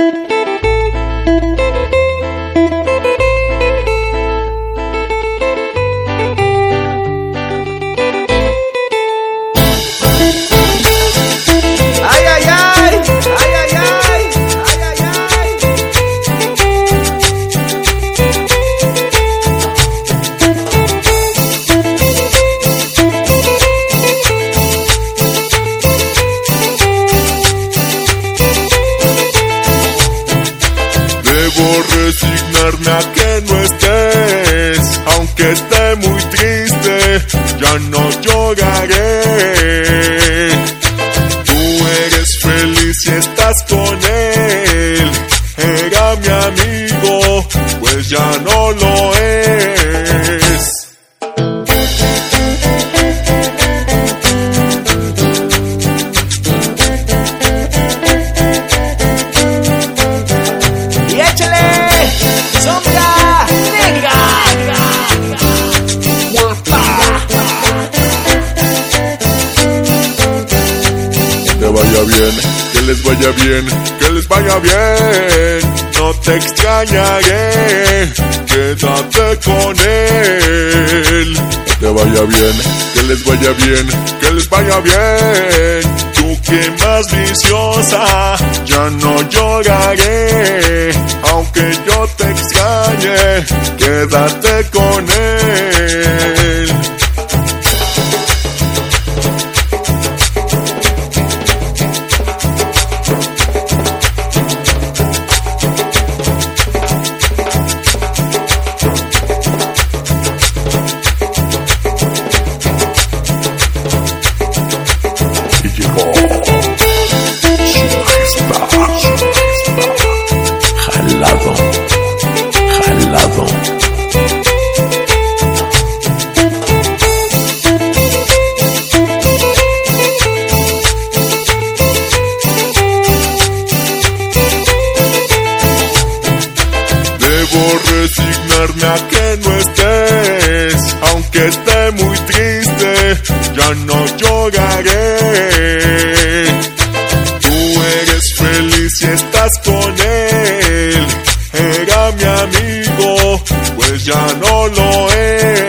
Música resignarme a que no estés, aunque esté muy triste, ya no lloraré. Tú eres feliz y estás con él, era mi amigo, pues ya no lo es. Que les vaya bien, que les vaya bien. No te extrañaré, quédate con él. Que te vaya bien, que les vaya bien, que les vaya bien. Tú que más viciosa, ya no lloraré. Aunque yo te extrañe, quédate con él. Jalado, jalado. Debo resignarme a que no estés, aunque esté muy triste, ya no lloraré. Y estás con él, era mi amigo, pues ya no lo es.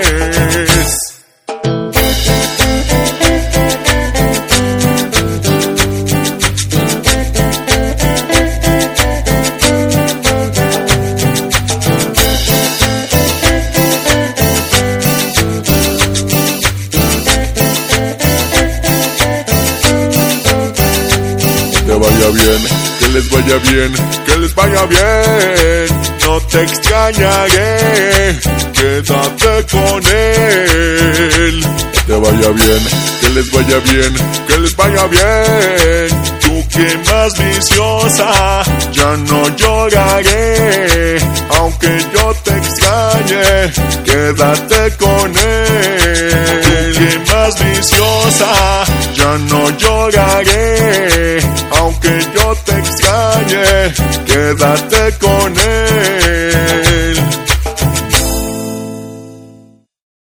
Vaya bien, les vaya bien, que les vaya bien. No te extrañaré, quédate con él. Que vaya bien, que les vaya bien, que les vaya bien. Tú que más viciosa, ya no lloraré. Aunque yo te extrañe, quédate con él. Tú que más viciosa, ya no lloraré. Aunque yo soñé, quédate con él.